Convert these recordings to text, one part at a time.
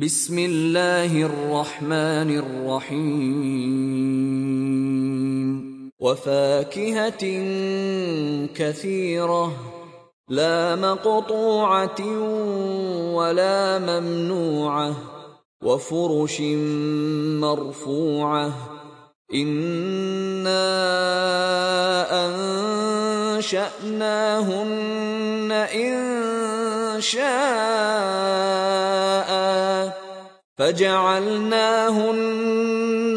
بسم الله الرحمن الرحيم. وفاكهة كثيرة لا مقطوعة ولا ممنوعة وفرش مرفوعة. إنا أنشأناهن إن شاء فجعلناهن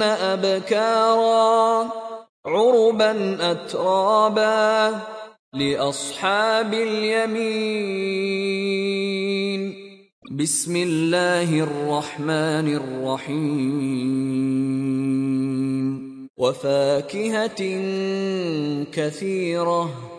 أبكارا عربا أترابا لأصحاب اليمين. بسم الله الرحمن الرحيم. وفاكهة كثيرة.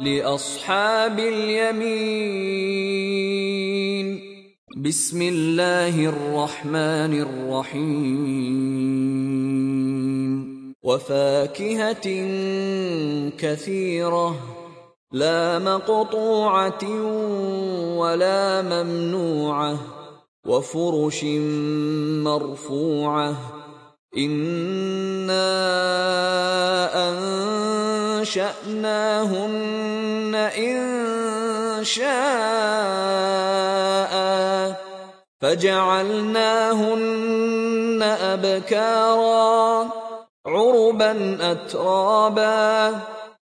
لأصحاب اليمين. بسم الله الرحمن الرحيم. وفاكهة كثيرة. لا مقطوعة ولا ممنوعة. وفرش مرفوعة. أنا انشاناهن ان شاء فجعلناهن ابكارا عربا اترابا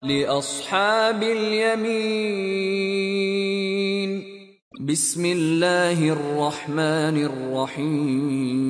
لاصحاب اليمين بسم الله الرحمن الرحيم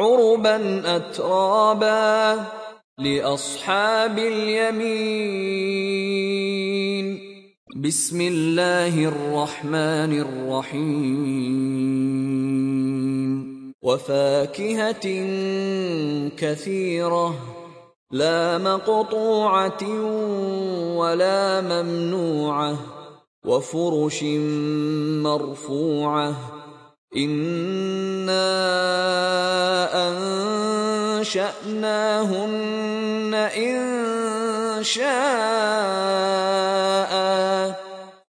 عربا أترابا لأصحاب اليمين. بسم الله الرحمن الرحيم. وفاكهة كثيرة لا مقطوعة ولا ممنوعة وفرش مرفوعة أنا انشاناهن ان شاء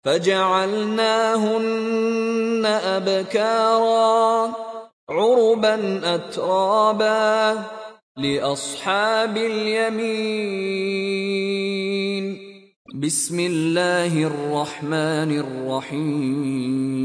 فجعلناهن ابكارا عربا اترابا لاصحاب اليمين بسم الله الرحمن الرحيم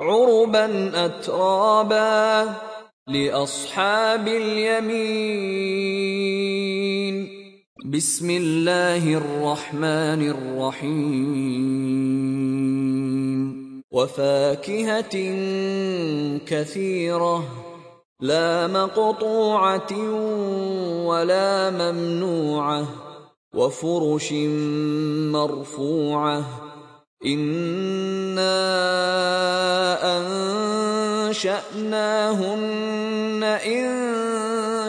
عربا اترابا لاصحاب اليمين بسم الله الرحمن الرحيم وفاكهه كثيره لا مقطوعه ولا ممنوعه وفرش مرفوعه أنا انشاناهن ان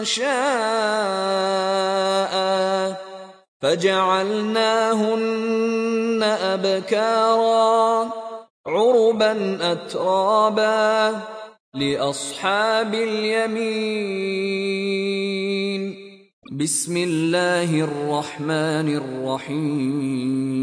شاء فجعلناهن ابكارا عربا اترابا لاصحاب اليمين بسم الله الرحمن الرحيم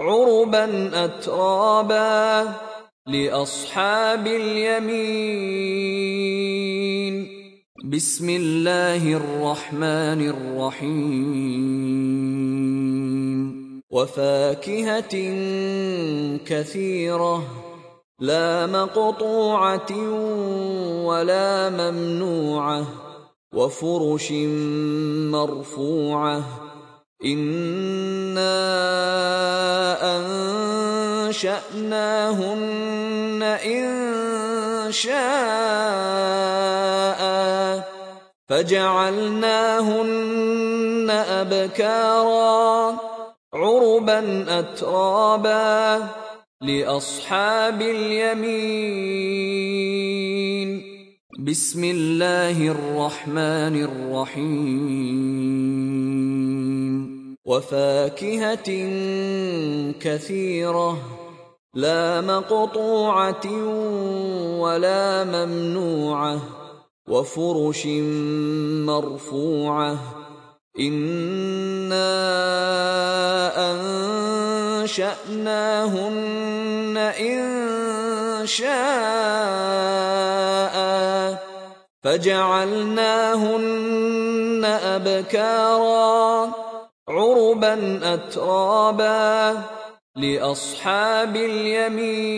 عربا اترابا لاصحاب اليمين بسم الله الرحمن الرحيم وفاكهه كثيره لا مقطوعه ولا ممنوعه وفرش مرفوعه أنا انشاناهن ان شاء فجعلناهن ابكارا عربا اترابا لاصحاب اليمين بسم الله الرحمن الرحيم. وفاكهة كثيرة لا مقطوعة ولا ممنوعة وفرش مرفوعة. إنا أنشأناهن إن شاء فجعلناهن أبكارا عربا اترابا لأصحاب اليمين.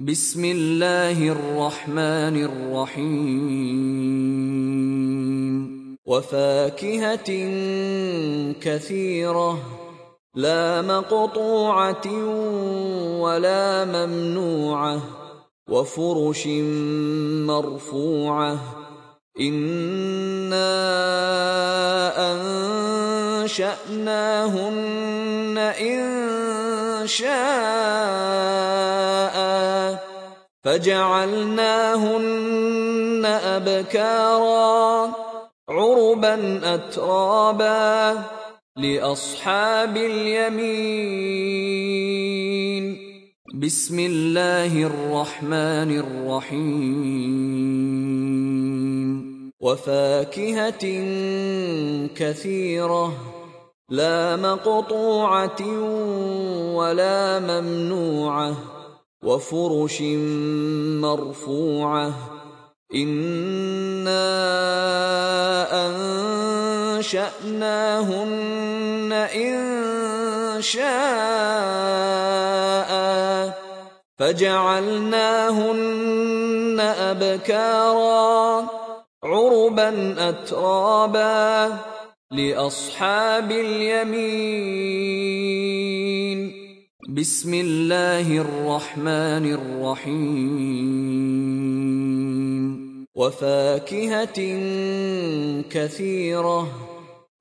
بسم الله الرحمن الرحيم. وفاكهة كثيرة لا مقطوعة ولا ممنوعة. وفرش مرفوعة. أنا انشاناهن ان شاء فجعلناهن ابكارا عربا اترابا لاصحاب اليمين بسم الله الرحمن الرحيم. وفاكهة كثيرة لا مقطوعة ولا ممنوعة وفرش مرفوعة. إنا أنشأناهن إن شاء فجعلناهن أبكارا عربا اترابا لأصحاب اليمين. بسم الله الرحمن الرحيم. وفاكهة كثيرة.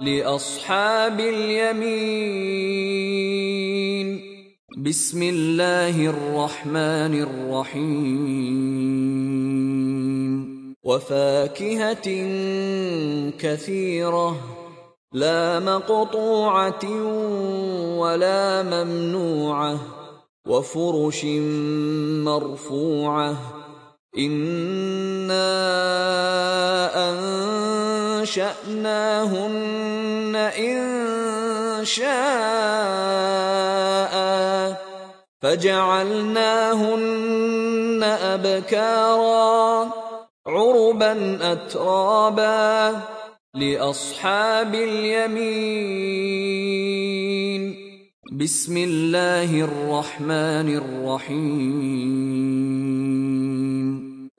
لأصحاب اليمين. بسم الله الرحمن الرحيم. وفاكهة كثيرة لا مقطوعة ولا ممنوعة وفرش مرفوعة. إنا انشاناهن ان شاء فجعلناهن أبكارا عربا أترابا لأصحاب اليمين بسم الله الرحمن الرحيم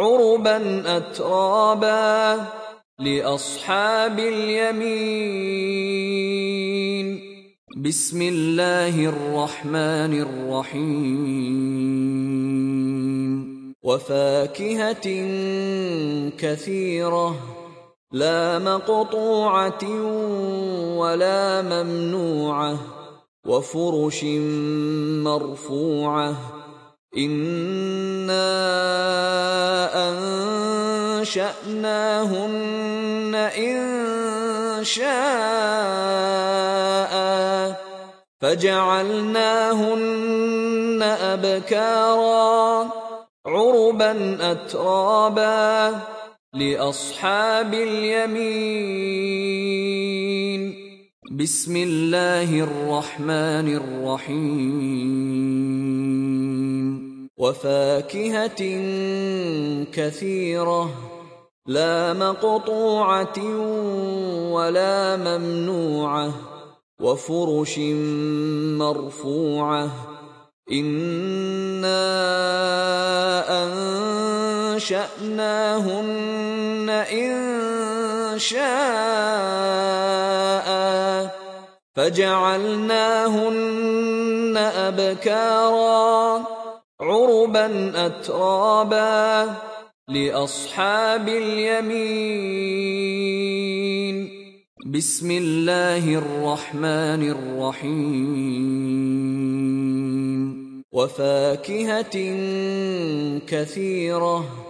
عربا أترابا لأصحاب اليمين. بسم الله الرحمن الرحيم. وفاكهة كثيرة لا مقطوعة ولا ممنوعة وفرش مرفوعة إنا أنشأناهن إن شاء فجعلناهن أبكارا عربا أترابا لأصحاب اليمين بسم الله الرحمن الرحيم. وفاكهة كثيرة لا مقطوعة ولا ممنوعة وفرش مرفوعة. إنا أنشأناهن إن شاء فجعلناهن أبكارا عربا أترابا لأصحاب اليمين. بسم الله الرحمن الرحيم. وفاكهة كثيرة.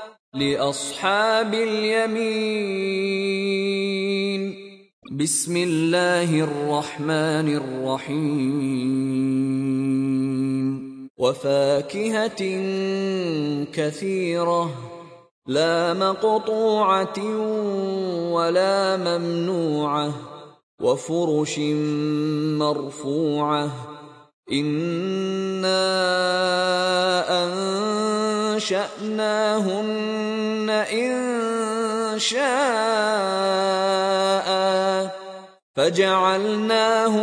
لأصحاب اليمين. بسم الله الرحمن الرحيم. وفاكهة كثيرة لا مقطوعة ولا ممنوعة وفرش مرفوعة. إنا أنشأناهن إن شاء فجعلناهن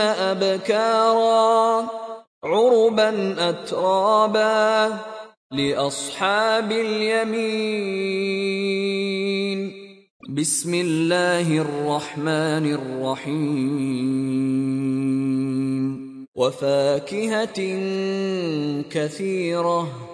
أبكارا عربا أترابا لأصحاب اليمين بسم الله الرحمن الرحيم وفاكهة كثيرة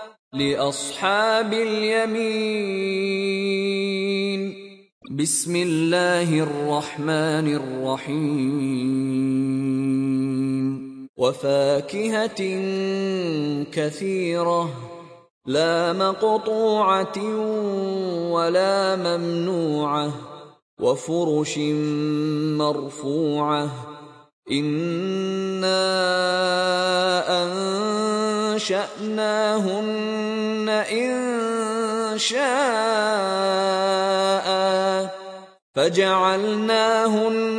لأصحاب اليمين. بسم الله الرحمن الرحيم. وفاكهة كثيرة لا مقطوعة ولا ممنوعة وفرش مرفوعة إنا أنشأناهن إن شاء فجعلناهن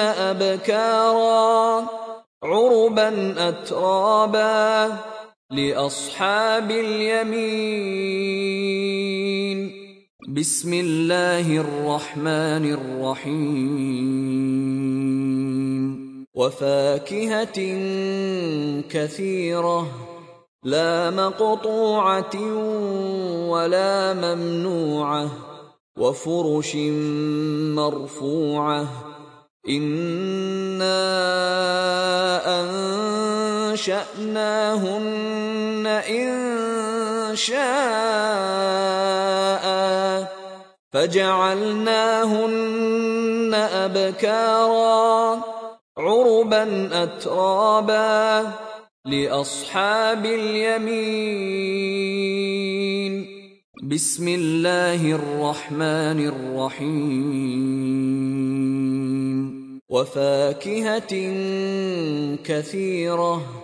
أبكارا عربا أترابا لأصحاب اليمين بسم الله الرحمن الرحيم وفاكهة كثيرة لا مقطوعة ولا ممنوعة وفرش مرفوعة إنا أنشأناهن إن شاء فجعلناهن أبكارا عربا أترابا لأصحاب اليمين. بسم الله الرحمن الرحيم. وفاكهة كثيرة.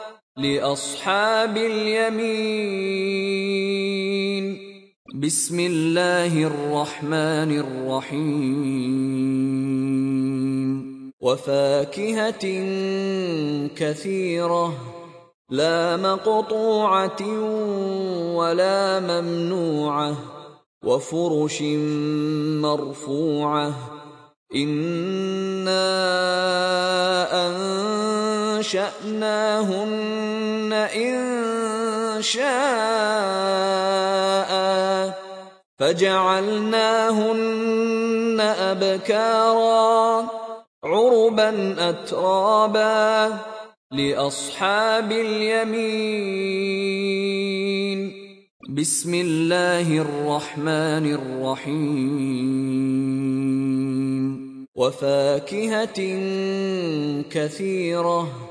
لأصحاب اليمين. بسم الله الرحمن الرحيم. وفاكهة كثيرة لا مقطوعة ولا ممنوعة. وفرش مرفوعة. إنا أنشأناهن إن شاء فجعلناهن أبكارا عربا أترابا لأصحاب اليمين بسم الله الرحمن الرحيم وفاكهة كثيرة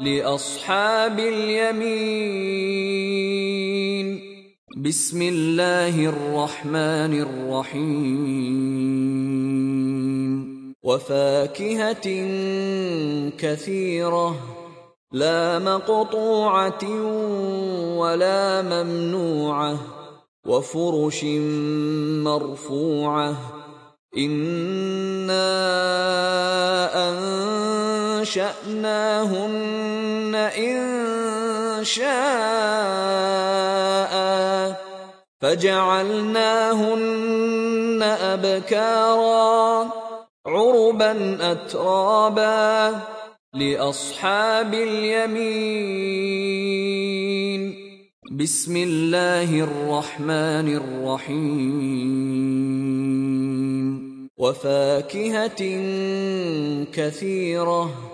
لأصحاب اليمين. بسم الله الرحمن الرحيم. وفاكهة كثيرة لا مقطوعة ولا ممنوعة. وفرش مرفوعة. إنا أنشأناهن إن شاء فجعلناهن أبكارا عربا أترابا لأصحاب اليمين بسم الله الرحمن الرحيم وفاكهة كثيرة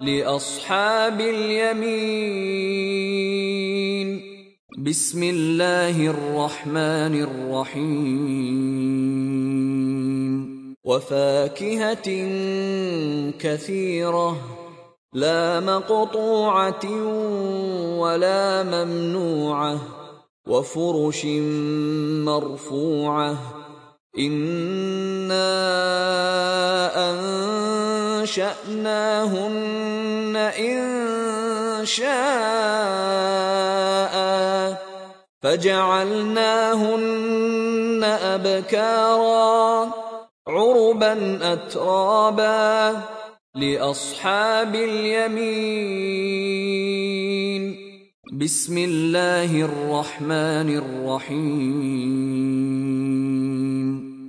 لأصحاب اليمين. بسم الله الرحمن الرحيم. وفاكهة كثيرة لا مقطوعة ولا ممنوعة وفرش مرفوعة إنا أنشأناهن إن شاء فجعلناهن أبكارا عربا أترابا لأصحاب اليمين بسم الله الرحمن الرحيم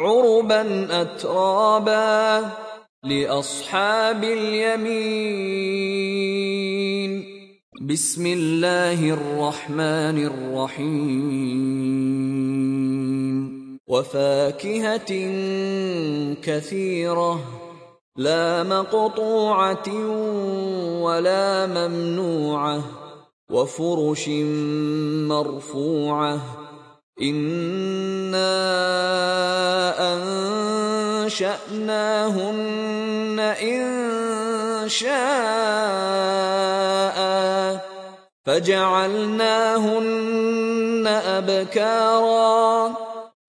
عربا أترابا لأصحاب اليمين. بسم الله الرحمن الرحيم. وفاكهة كثيرة لا مقطوعة ولا ممنوعة وفرش مرفوعة إنا أنشأناهن إن شاء فجعلناهن أبكارا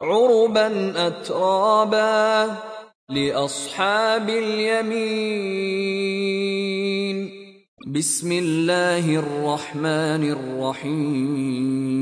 عربا أترابا لأصحاب اليمين بسم الله الرحمن الرحيم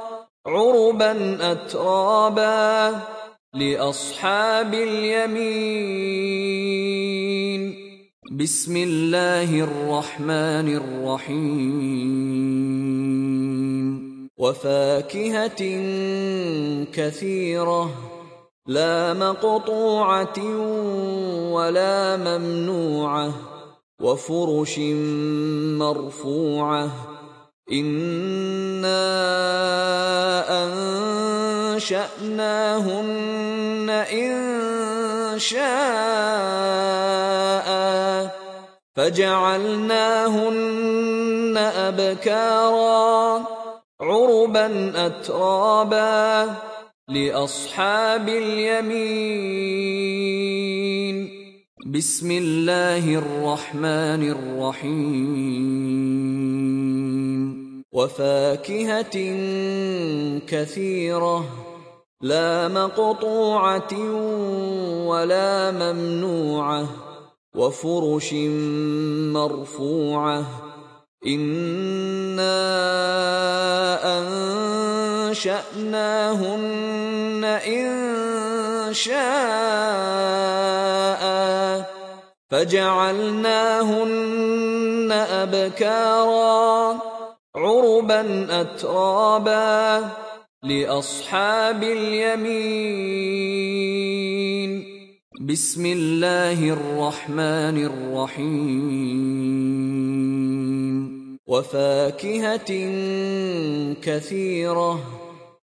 عربا أترابا لأصحاب اليمين بسم الله الرحمن الرحيم وفاكهة كثيرة لا مقطوعة ولا ممنوعة وفرش مرفوعة إنا أنشأناهن إن شاء فجعلناهن أبكارا عربا أترابا لأصحاب اليمين بسم الله الرحمن الرحيم. وفاكهة كثيرة لا مقطوعة ولا ممنوعة وفرش مرفوعة. إنا أنشأناهن إن شاء فجعلناهن أبكارا عربا أترابا لأصحاب اليمين. بسم الله الرحمن الرحيم. وفاكهة كثيرة.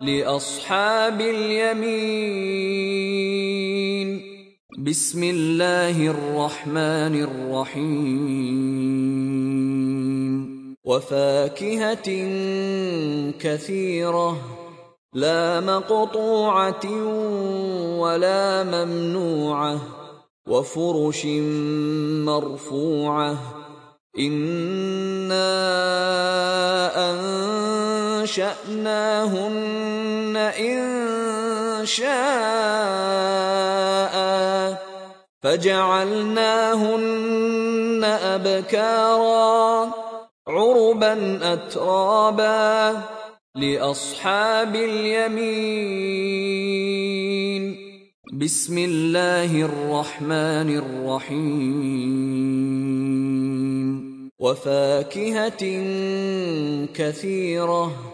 لأصحاب اليمين. بسم الله الرحمن الرحيم. وفاكهة كثيرة لا مقطوعة ولا ممنوعة. وفرش مرفوعة. إنا أنشأناهن شاء فجعلناهن أبكارا عربا أترابا لأصحاب اليمين. بسم الله الرحمن الرحيم. وفاكهة كثيرة.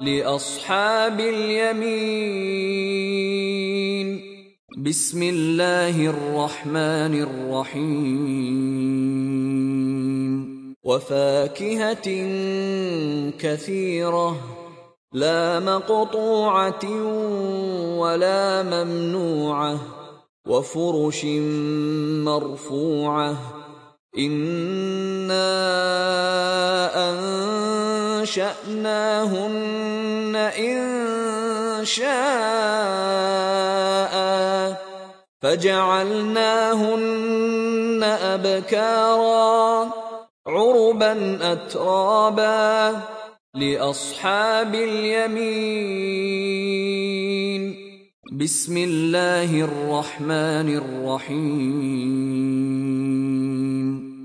لأصحاب اليمين. بسم الله الرحمن الرحيم. وفاكهة كثيرة لا مقطوعة ولا ممنوعة وفرش مرفوعة إنا أنشأناهن إن شاء فجعلناهن أبكارا عربا أترابا لأصحاب اليمين بسم الله الرحمن الرحيم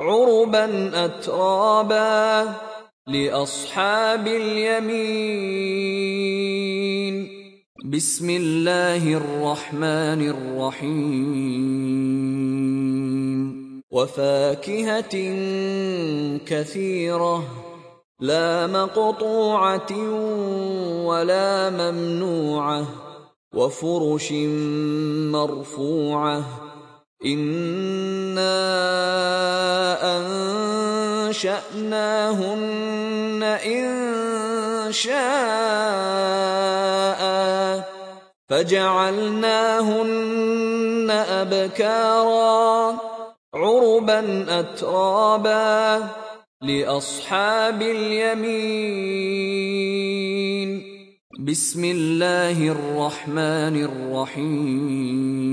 عربا أترابا لأصحاب اليمين بسم الله الرحمن الرحيم وفاكهة كثيرة لا مقطوعة ولا ممنوعة وفرش مرفوعة إنا أنشأناهن إن شاء فجعلناهن أبكارا عربا أترابا لأصحاب اليمين بسم الله الرحمن الرحيم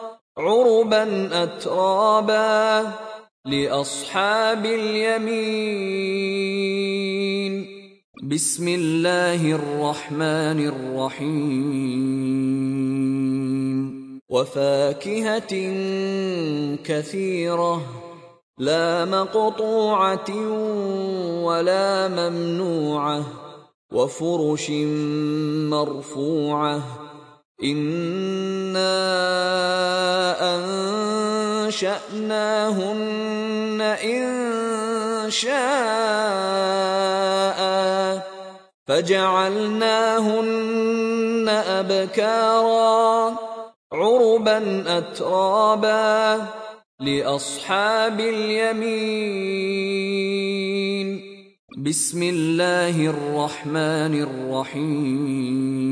عربا أترابا لأصحاب اليمين بسم الله الرحمن الرحيم وفاكهة كثيرة لا مقطوعة ولا ممنوعة وفرش مرفوعة إنا أنشأناهن إن شاء فجعلناهن أبكارا عربا أترابا لأصحاب اليمين بسم الله الرحمن الرحيم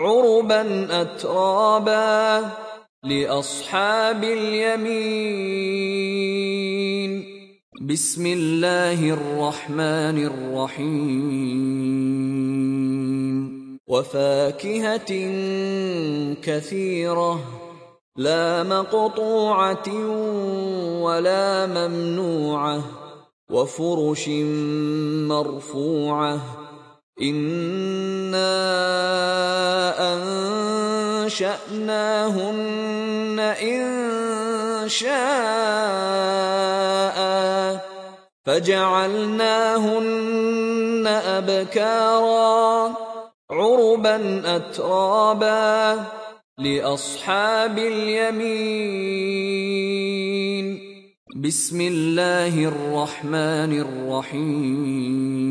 عربا أترابا لأصحاب اليمين. بسم الله الرحمن الرحيم. وفاكهة كثيرة لا مقطوعة ولا ممنوعة وفرش مرفوعة إنا أنشأناهن إن شاء فجعلناهن أبكارا عربا أترابا لأصحاب اليمين بسم الله الرحمن الرحيم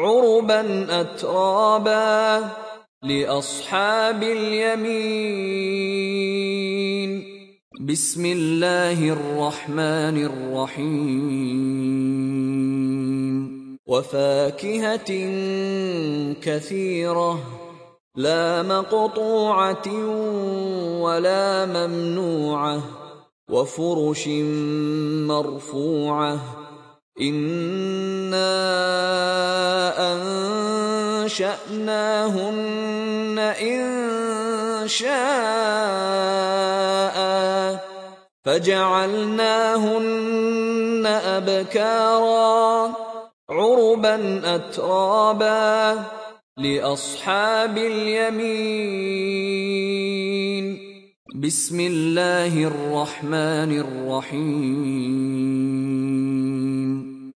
عربا أترابا لأصحاب اليمين. بسم الله الرحمن الرحيم. وفاكهة كثيرة لا مقطوعة ولا ممنوعة وفرش مرفوعة إنا أنشأناهن إن شاء فجعلناهن أبكارا عربا أترابا لأصحاب اليمين بسم الله الرحمن الرحيم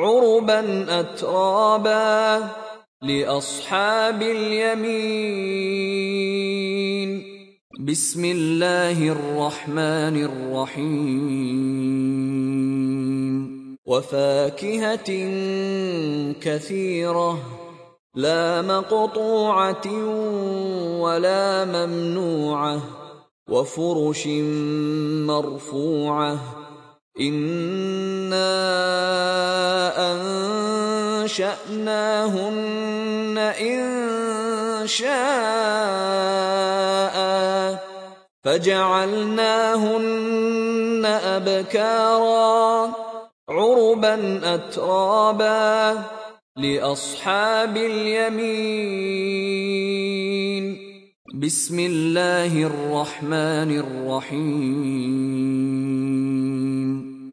عربا أترابا لأصحاب اليمين. بسم الله الرحمن الرحيم. وفاكهة كثيرة لا مقطوعة ولا ممنوعة وفرش مرفوعة إنا أنشأناهن إن شاء فجعلناهن أبكارا عربا أترابا لأصحاب اليمين بسم الله الرحمن الرحيم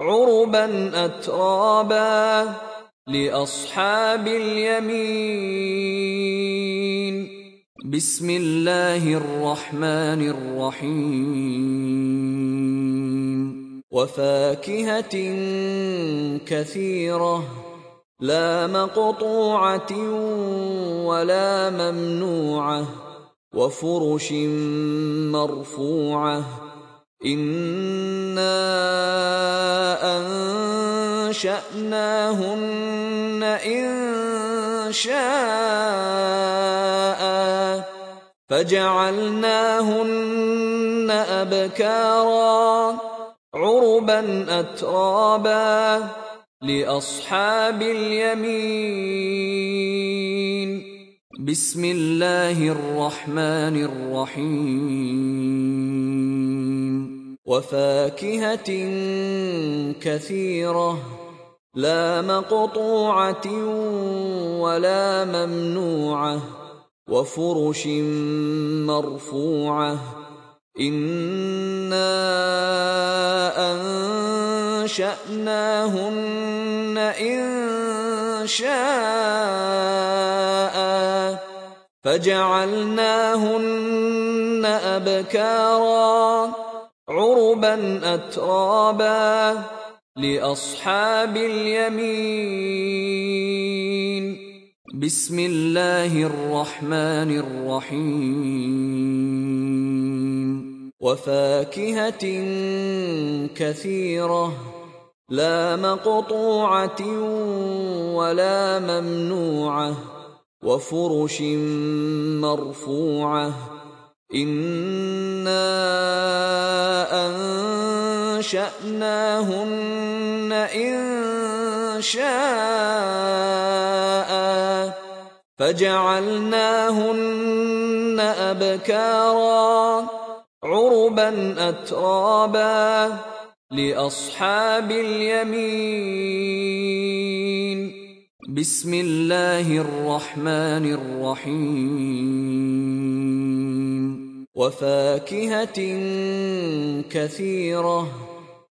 عربا أترابا لأصحاب اليمين بسم الله الرحمن الرحيم وفاكهة كثيرة لا مقطوعة ولا ممنوعة وفرش مرفوعة إنا أنشأناهن إن شاء فجعلناهن أبكارا عربا أترابا لأصحاب اليمين بسم الله الرحمن الرحيم. وفاكهة كثيرة لا مقطوعة ولا ممنوعة وفرش مرفوعة إنا أنشأناهن إن شاء فجعلناهن أبكارا عربا أترابا لأصحاب اليمين بسم الله الرحمن الرحيم. وفاكهة كثيرة لا مقطوعة ولا ممنوعة وفرش مرفوعة. إنا أنشأناهن إن شاء فجعلناهن أبكارا عربا أترابا لأصحاب اليمين. بسم الله الرحمن الرحيم. وفاكهة كثيرة.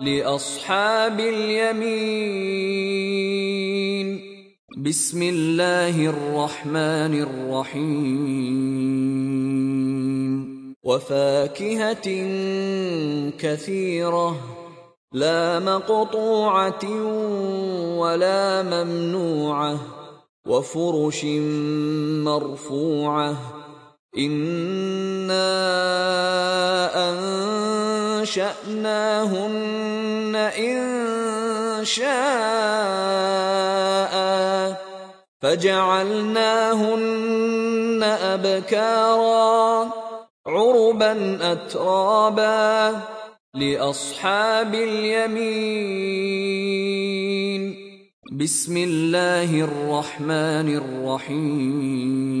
لأصحاب اليمين. بسم الله الرحمن الرحيم. وفاكهة كثيرة لا مقطوعة ولا ممنوعة وفرش مرفوعة إنا أنشأناهن إن شاء فجعلناهن أبكارا عربا أترابا لأصحاب اليمين بسم الله الرحمن الرحيم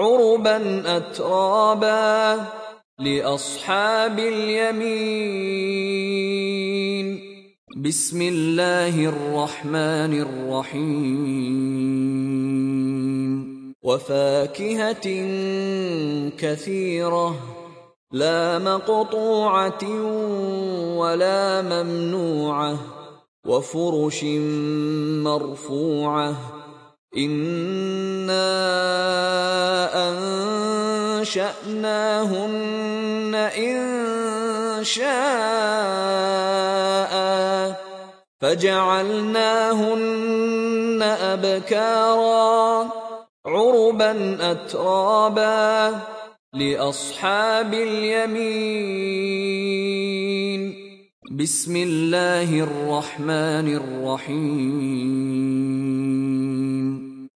عربا أترابا لأصحاب اليمين. بسم الله الرحمن الرحيم. وفاكهة كثيرة لا مقطوعة ولا ممنوعة وفرش مرفوعة إنا أنشأناهن إن شاء فجعلناهن أبكارا عربا أترابا لاصحاب اليمين بسم الله الرحمن الرحيم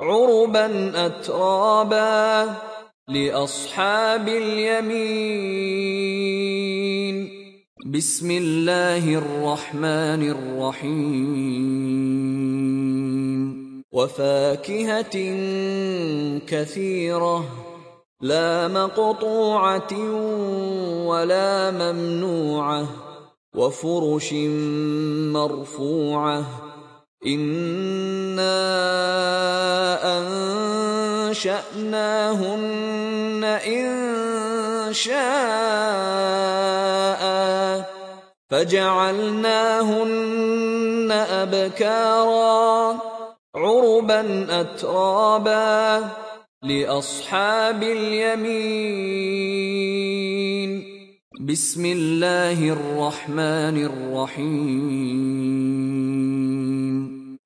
عربا اترابا لاصحاب اليمين بسم الله الرحمن الرحيم وفاكهه كثيره لا مقطوعه ولا ممنوعه وفرش مرفوعه أنا انشاناهن ان شاء فجعلناهن ابكارا عربا اترابا لاصحاب اليمين بسم الله الرحمن الرحيم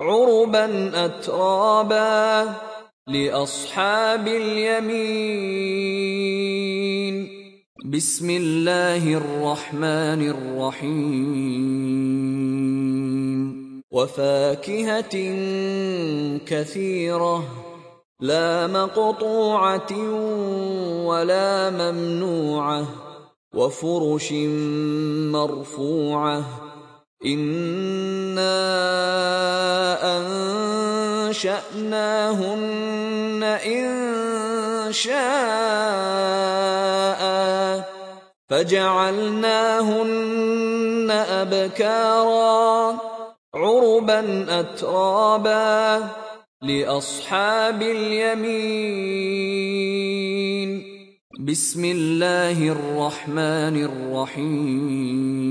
عربا اترابا لاصحاب اليمين بسم الله الرحمن الرحيم وفاكهه كثيره لا مقطوعه ولا ممنوعه وفرش مرفوعه أنا انشاناهن ان شاء فجعلناهن ابكارا عربا اترابا لاصحاب اليمين بسم الله الرحمن الرحيم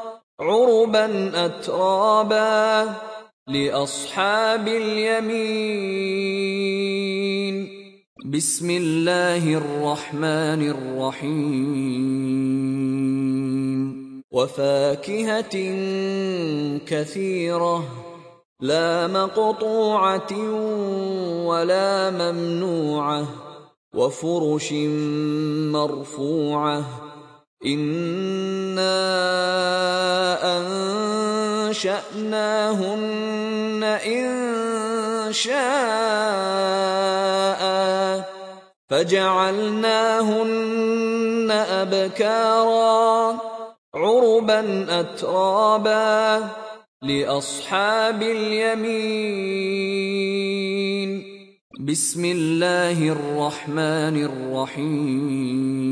عربا اترابا لاصحاب اليمين بسم الله الرحمن الرحيم وفاكهه كثيره لا مقطوعه ولا ممنوعه وفرش مرفوعه أنا انشاناهن ان شاء فجعلناهن ابكارا عربا اترابا لاصحاب اليمين بسم الله الرحمن الرحيم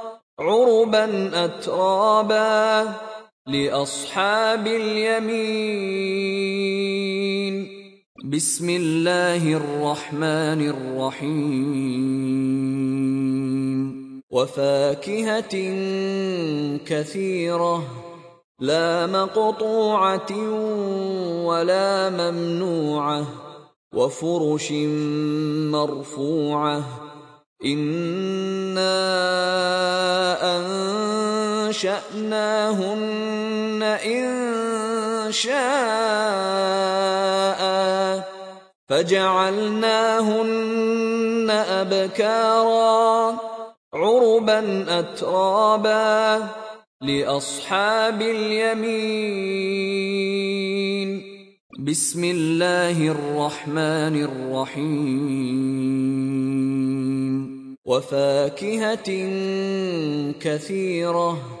عربا أترابا لأصحاب اليمين بسم الله الرحمن الرحيم وفاكهة كثيرة لا مقطوعة ولا ممنوعة وفرش مرفوعة إنا أنشأناهن إن شاء فجعلناهن أبكارا عربا أترابا لأصحاب اليمين بسم الله الرحمن الرحيم وفاكهة كثيرة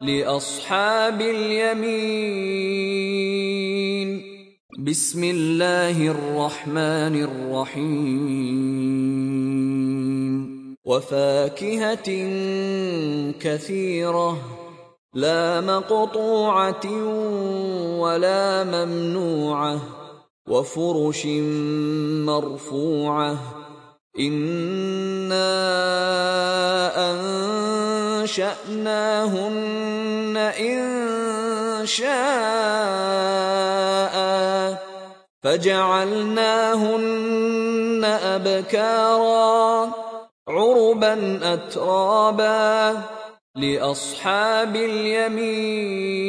لأصحاب اليمين. بسم الله الرحمن الرحيم. وفاكهة كثيرة لا مقطوعة ولا ممنوعة وفرش مرفوعة إنا أنشأناهن إن شاء فجعلناهن أبكارا عربا أترابا لأصحاب اليمين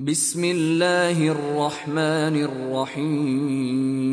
بسم الله الرحمن الرحيم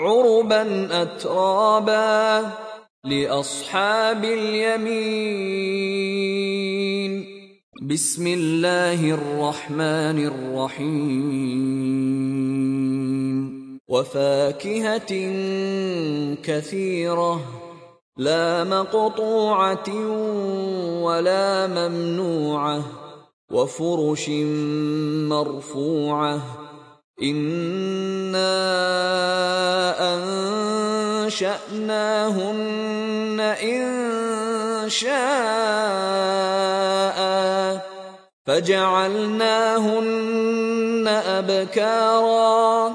عربا أترابا لأصحاب اليمين. بسم الله الرحمن الرحيم. وفاكهة كثيرة لا مقطوعة ولا ممنوعة وفرش مرفوعة إنا أنشأناهن إن شاء فجعلناهن أبكارا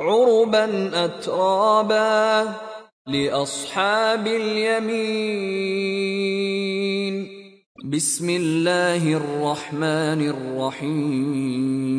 عربا أترابا لأصحاب اليمين بسم الله الرحمن الرحيم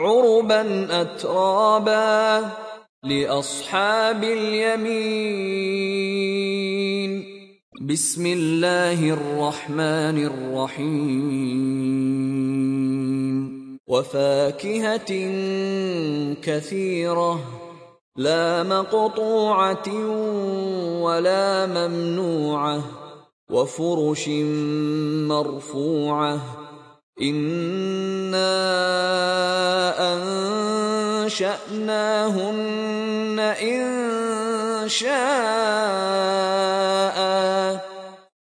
عربا أترابا لأصحاب اليمين. بسم الله الرحمن الرحيم. وفاكهة كثيرة لا مقطوعة ولا ممنوعة وفرش مرفوعة إنا أنشأناهن إن شاء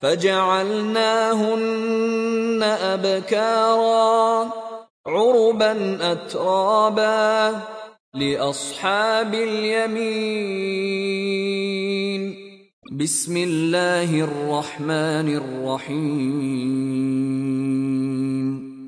فجعلناهن أبكارا عربا أترابا لأصحاب اليمين بسم الله الرحمن الرحيم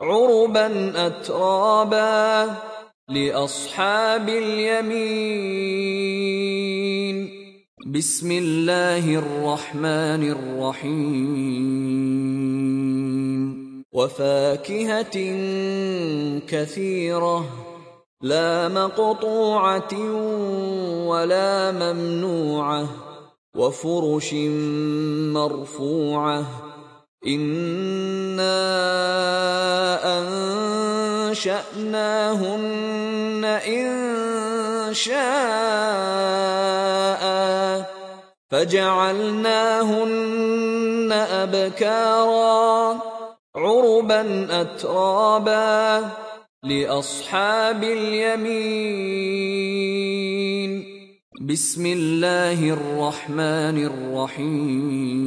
عربا أترابا لأصحاب اليمين بسم الله الرحمن الرحيم وفاكهة كثيرة لا مقطوعة ولا ممنوعة وفرش مرفوعة إنا أنشأناهن إن شاء فجعلناهن أبكارا عربا أترابا لأصحاب اليمين بسم الله الرحمن الرحيم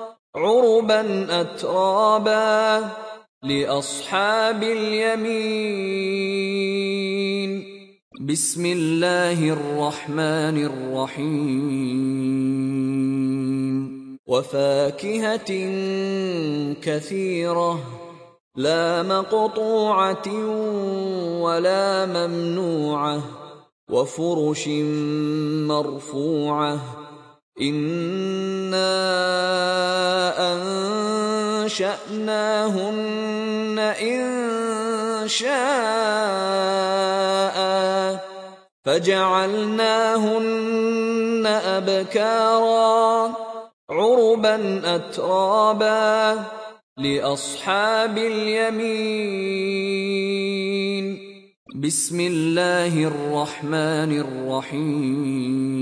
عربا أترابا لأصحاب اليمين بسم الله الرحمن الرحيم وفاكهة كثيرة لا مقطوعة ولا ممنوعة وفرش مرفوعة إنا أنشأناهن إن شاء فجعلناهن أبكارا عربا أترابا لأصحاب اليمين بسم الله الرحمن الرحيم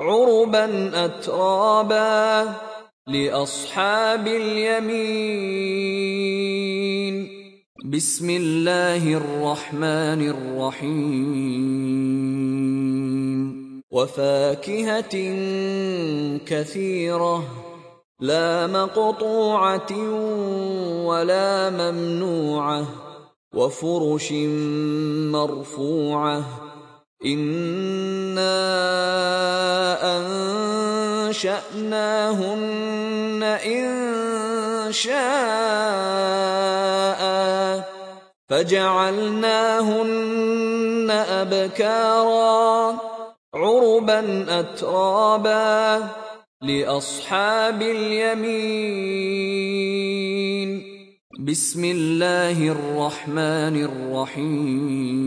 عربا أترابا لأصحاب اليمين بسم الله الرحمن الرحيم وفاكهة كثيرة لا مقطوعة ولا ممنوعة وفرش مرفوعة إنا أنشأناهن إن شاء فجعلناهن أبكارا عربا أترابا لأصحاب اليمين بسم الله الرحمن الرحيم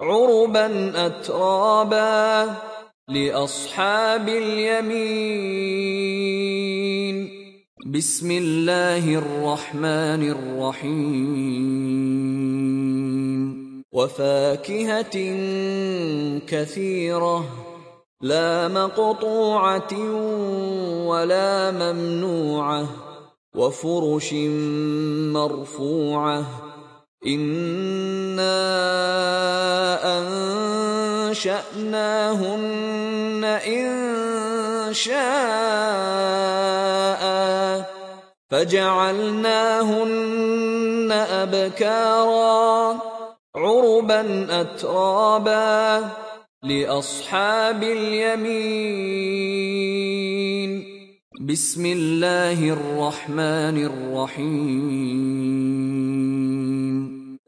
عربا اترابا لاصحاب اليمين بسم الله الرحمن الرحيم وفاكهه كثيره لا مقطوعه ولا ممنوعه وفرش مرفوعه أنا انشاناهن ان شاء فجعلناهن ابكارا عربا اترابا لاصحاب اليمين بسم الله الرحمن الرحيم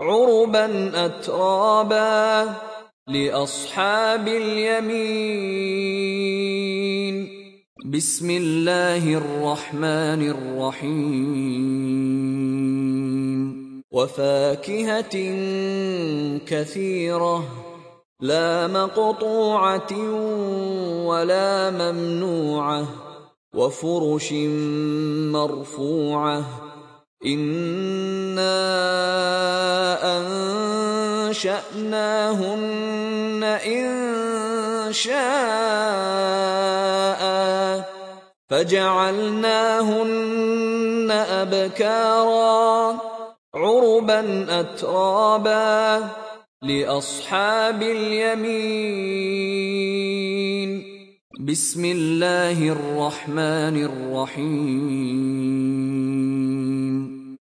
عربا اترابا لاصحاب اليمين بسم الله الرحمن الرحيم وفاكهه كثيره لا مقطوعه ولا ممنوعه وفرش مرفوعه أنا انشاناهن ان شاء فجعلناهن ابكارا عربا اترابا لاصحاب اليمين بسم الله الرحمن الرحيم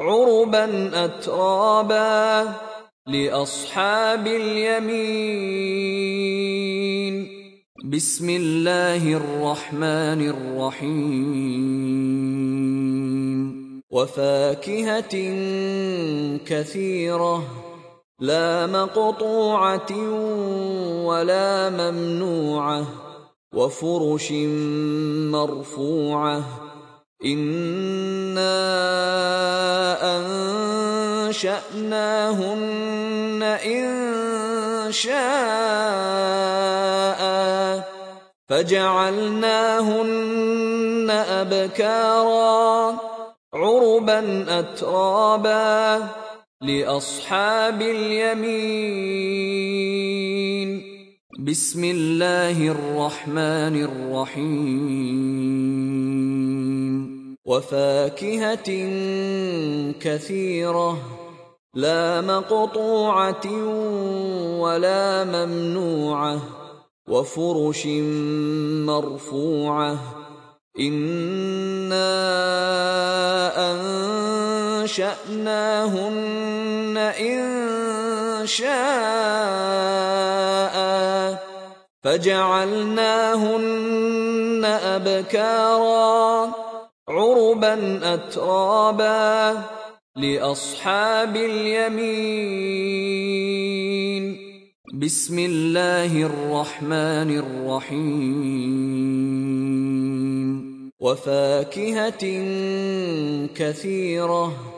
عربا اترابا لاصحاب اليمين بسم الله الرحمن الرحيم وفاكهه كثيره لا مقطوعه ولا ممنوعه وفرش مرفوعه أنا انشاناهن ان شاء فجعلناهن ابكارا عربا اترابا لاصحاب اليمين بسم الله الرحمن الرحيم. وفاكهة كثيرة لا مقطوعة ولا ممنوعة وفرش مرفوعة. إنا أنشأناهن إن شاء فجعلناهن أبكارا عربا أترابا لأصحاب اليمين. بسم الله الرحمن الرحيم. وفاكهة كثيرة.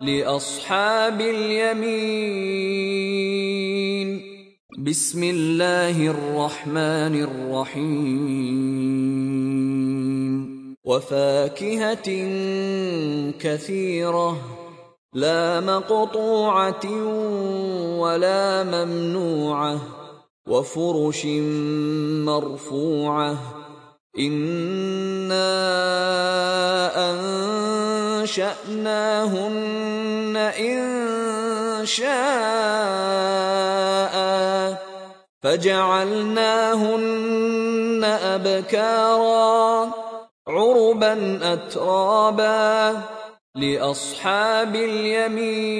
لأصحاب اليمين. بسم الله الرحمن الرحيم. وفاكهة كثيرة لا مقطوعة ولا ممنوعة وفرش مرفوعة. إنا أنشأناهن إن شاء فجعلناهن أبكارا عربا أترابا لأصحاب اليمين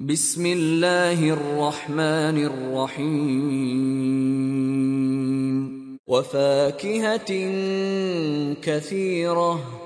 بسم الله الرحمن الرحيم وفاكهة كثيرة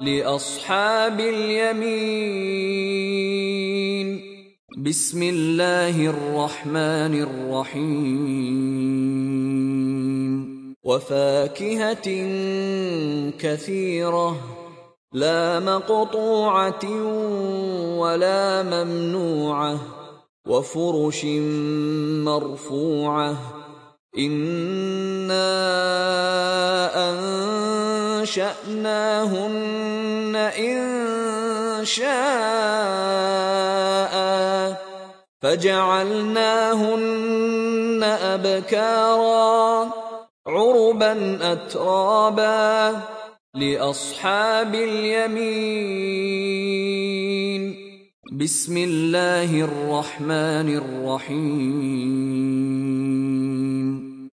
لأصحاب اليمين. بسم الله الرحمن الرحيم. وفاكهة كثيرة لا مقطوعة ولا ممنوعة وفرش مرفوعة. إنا أنشأناهن إن شاء فجعلناهن أبكارا عربا أترابا لأصحاب اليمين بسم الله الرحمن الرحيم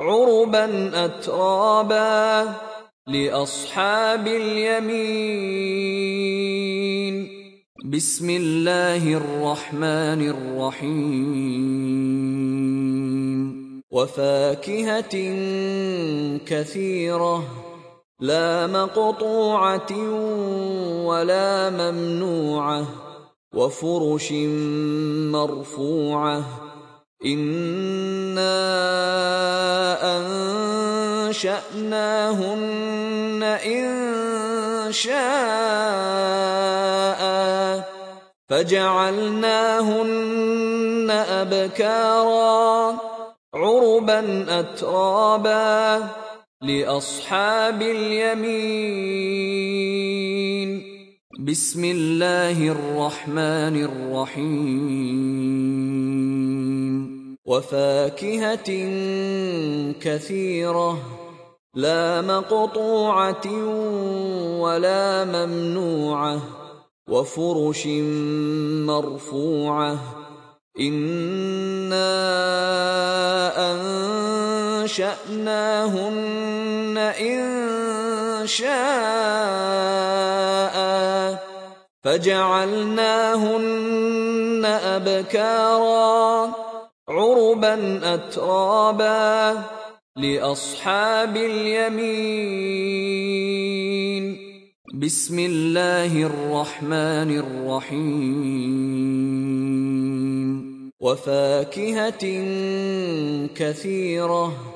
عربا أترابا لأصحاب اليمين بسم الله الرحمن الرحيم وفاكهة كثيرة لا مقطوعة ولا ممنوعة وفرش مرفوعة إنا أنشأناهن إن شاء فجعلناهن أبكارا عربا أترابا لأصحاب اليمين بسم الله الرحمن الرحيم. وفاكهة كثيرة لا مقطوعة ولا ممنوعة وفرش مرفوعة. إنا أنشأناهن إن شاء فجعلناهن أبكارا عربا أترابا لأصحاب اليمين. بسم الله الرحمن الرحيم. وفاكهة كثيرة.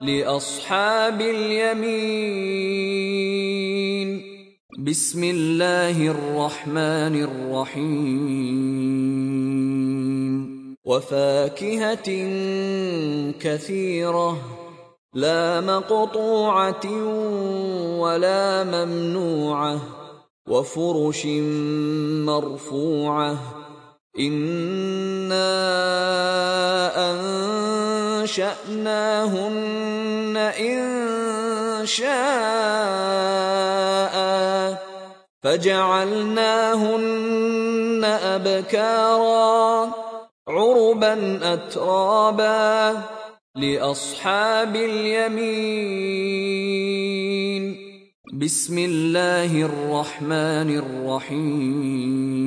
لأصحاب اليمين. بسم الله الرحمن الرحيم. وفاكهة كثيرة لا مقطوعة ولا ممنوعة وفرش مرفوعة إنا أنشأناهن إن شاء فجعلناهن أبكارا عربا أترابا لأصحاب اليمين بسم الله الرحمن الرحيم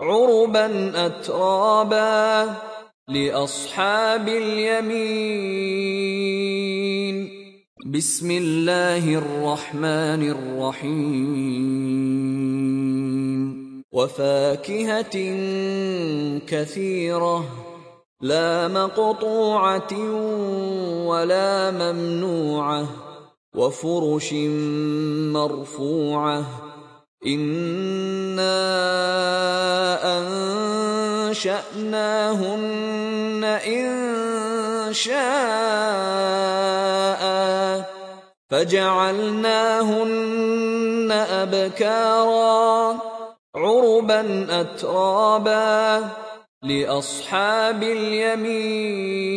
عربا أترابا لأصحاب اليمين بسم الله الرحمن الرحيم وفاكهة كثيرة لا مقطوعة ولا ممنوعة وفرش مرفوعة إنا أنشأناهن إن شاء فجعلناهن أبكارا عربا أترابا لأصحاب اليمين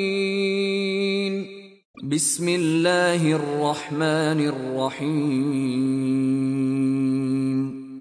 بسم الله الرحمن الرحيم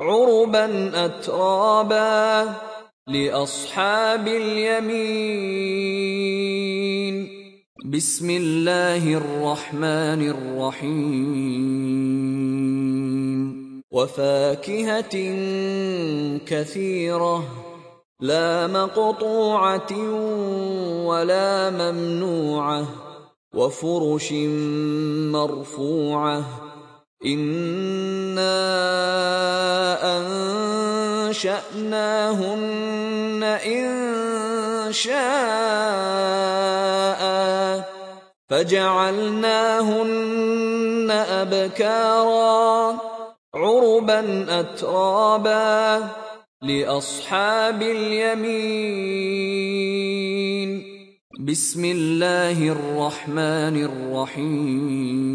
عربا أترابا لأصحاب اليمين بسم الله الرحمن الرحيم وفاكهة كثيرة لا مقطوعة ولا ممنوعة وفرش مرفوعة إنا أنشأناهن إن شاء فجعلناهن أبكارا عربا أترابا لأصحاب اليمين بسم الله الرحمن الرحيم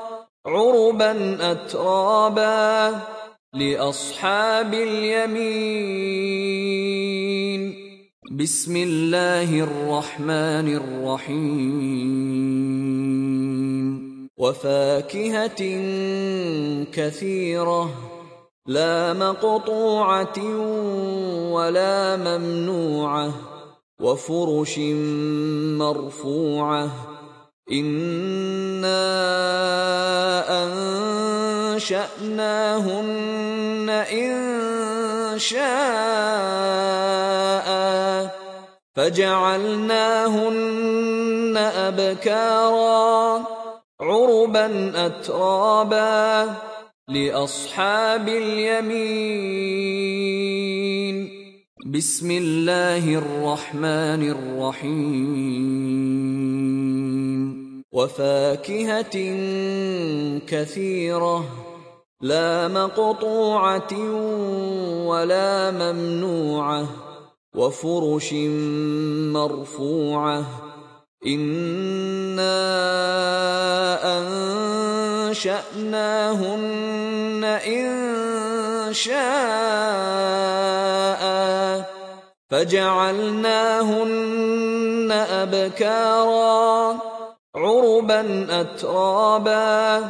عربا أترابا لاصحاب اليمين بسم الله الرحمن الرحيم وفاكهه كثيره لا مقطوعه ولا ممنوعه وفرش مرفوعه أنا انشاناهن ان شاء فجعلناهن ابكارا عربا اترابا لاصحاب اليمين بسم الله الرحمن الرحيم. وفاكهة كثيرة لا مقطوعة ولا ممنوعة وفرش مرفوعة. إنا أنشأناهن إن شاء فجعلناهن أبكارا عربا اترابا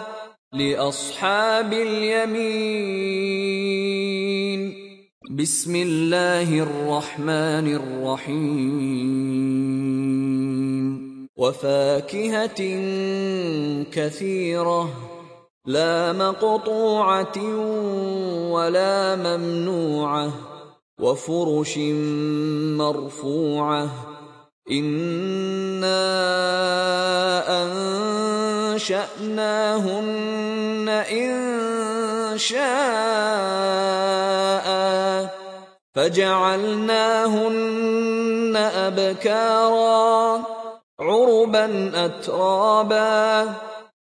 لأصحاب اليمين. بسم الله الرحمن الرحيم. وفاكهة كثيرة لا مقطوعة ولا ممنوعة. وفرش مرفوعة. أنا انشاناهن ان شاء فجعلناهن ابكارا عربا اترابا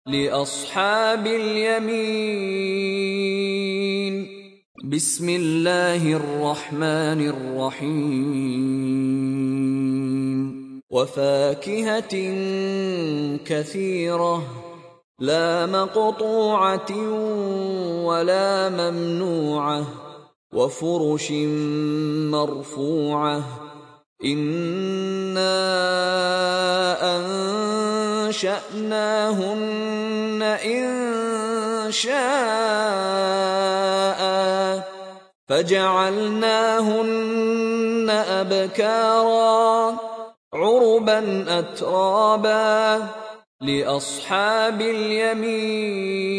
لاصحاب اليمين. بسم الله الرحمن الرحيم. وفاكهة كثيرة لا مقطوعة ولا ممنوعة وفرش مرفوعة. إنا أنشأناهن إن شاء فجعلناهن أبكارا عربا اترابا لأصحاب اليمين.